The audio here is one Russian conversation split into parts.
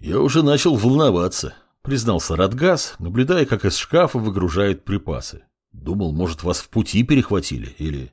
Я уже начал волноваться, признался Радгас, наблюдая, как из шкафа выгружают припасы. Думал, может, вас в пути перехватили или...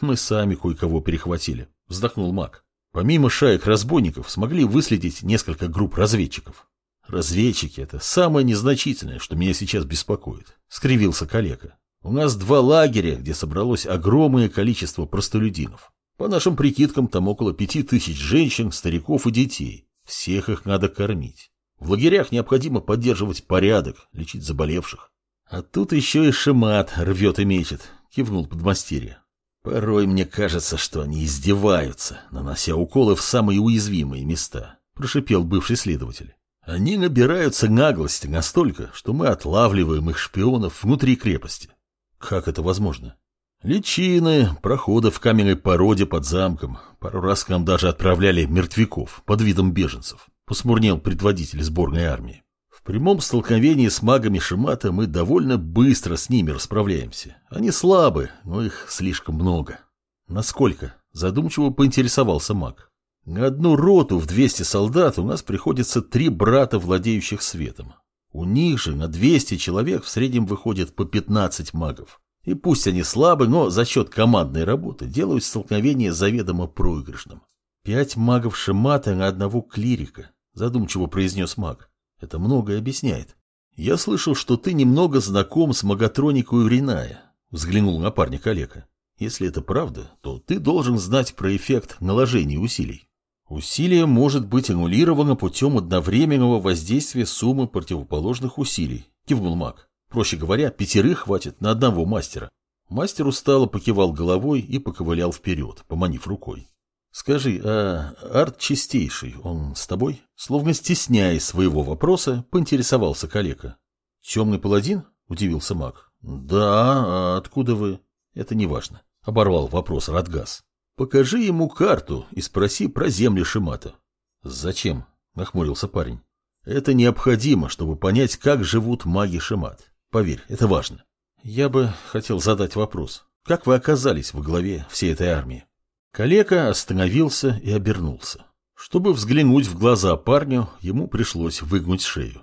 Мы сами кое-кого перехватили, вздохнул маг. Помимо шаек разбойников смогли выследить несколько групп разведчиков. Разведчики — это самое незначительное, что меня сейчас беспокоит, скривился коллега. У нас два лагеря, где собралось огромное количество простолюдинов. По нашим прикидкам, там около пяти тысяч женщин, стариков и детей. Всех их надо кормить. В лагерях необходимо поддерживать порядок, лечить заболевших. А тут еще и Шимат рвет и мечет, кивнул подмастерье. Порой мне кажется, что они издеваются, нанося уколы в самые уязвимые места, прошипел бывший следователь. Они набираются наглости настолько, что мы отлавливаем их шпионов внутри крепости. Как это возможно? Личины, проходы в каменной породе под замком. Пару раз к нам даже отправляли мертвяков под видом беженцев. Посмурнел предводитель сборной армии. В прямом столкновении с магами Шимата мы довольно быстро с ними расправляемся. Они слабы, но их слишком много. Насколько? Задумчиво поинтересовался маг. На одну роту в 200 солдат у нас приходится три брата, владеющих светом. У них же на 200 человек в среднем выходит по 15 магов. И пусть они слабы, но за счет командной работы делают столкновение заведомо проигрышным. Пять магов Шимата на одного клирика, задумчиво произнес маг. Это многое объясняет. Я слышал, что ты немного знаком с маготроникой Риная, взглянул на парня коллега. Если это правда, то ты должен знать про эффект наложения усилий. Усилие может быть аннулировано путем одновременного воздействия суммы противоположных усилий, кивнул маг. Проще говоря, пятерых хватит на одного мастера. Мастер устало покивал головой и поковылял вперед, поманив рукой. «Скажи, а арт чистейший, он с тобой?» Словно стесняясь своего вопроса, поинтересовался калека. «Темный паладин?» — удивился маг. «Да, а откуда вы?» «Это неважно», — оборвал вопрос Радгас. «Покажи ему карту и спроси про земли Шимата». «Зачем?» — нахмурился парень. «Это необходимо, чтобы понять, как живут маги Шимат. Поверь, это важно. Я бы хотел задать вопрос. Как вы оказались во главе всей этой армии? Калека остановился и обернулся. Чтобы взглянуть в глаза парню, ему пришлось выгнуть шею.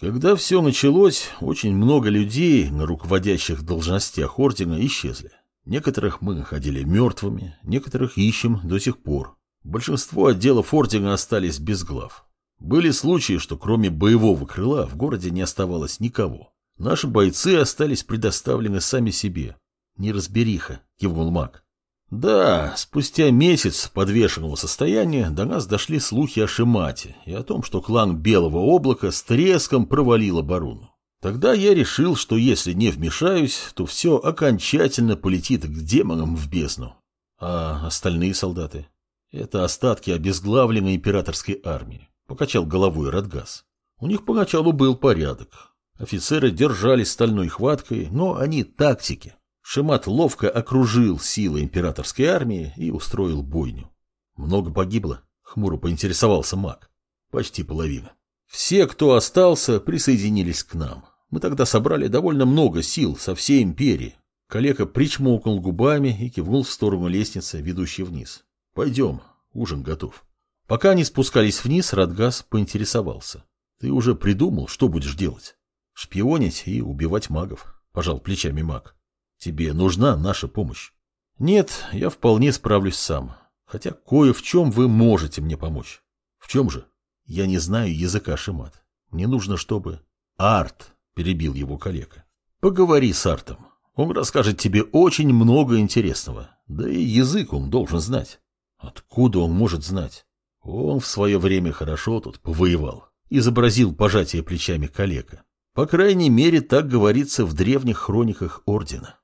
Когда все началось, очень много людей на руководящих должностях ордена исчезли. Некоторых мы находили мертвыми, некоторых ищем до сих пор. Большинство отделов ордена остались без глав. Были случаи, что кроме боевого крыла в городе не оставалось никого. Наши бойцы остались предоставлены сами себе. Неразбериха, кивнул маг. Да, спустя месяц подвешенного состояния до нас дошли слухи о Шимате и о том, что клан Белого Облака с треском провалил оборону. Тогда я решил, что если не вмешаюсь, то все окончательно полетит к демонам в бездну. А остальные солдаты? Это остатки обезглавленной императорской армии. Покачал головой Радгас. У них поначалу был порядок. Офицеры держались стальной хваткой, но они тактики. Шимат ловко окружил силы императорской армии и устроил бойню. Много погибло, хмуро поинтересовался маг. Почти половина. Все, кто остался, присоединились к нам. Мы тогда собрали довольно много сил со всей империи. Калека причмокнул губами и кивнул в сторону лестницы, ведущей вниз. Пойдем, ужин готов. Пока они спускались вниз, Радгас поинтересовался. Ты уже придумал, что будешь делать? Шпионить и убивать магов, пожал плечами маг. Тебе нужна наша помощь. Нет, я вполне справлюсь сам. Хотя кое в чем вы можете мне помочь. В чем же? Я не знаю языка Шимат. Мне нужно, чтобы... Арт, перебил его коллега. Поговори с Артом. Он расскажет тебе очень много интересного. Да и язык он должен знать. Откуда он может знать? Он в свое время хорошо тут повоевал. Изобразил пожатие плечами коллега. По крайней мере, так говорится в древних хрониках Ордена.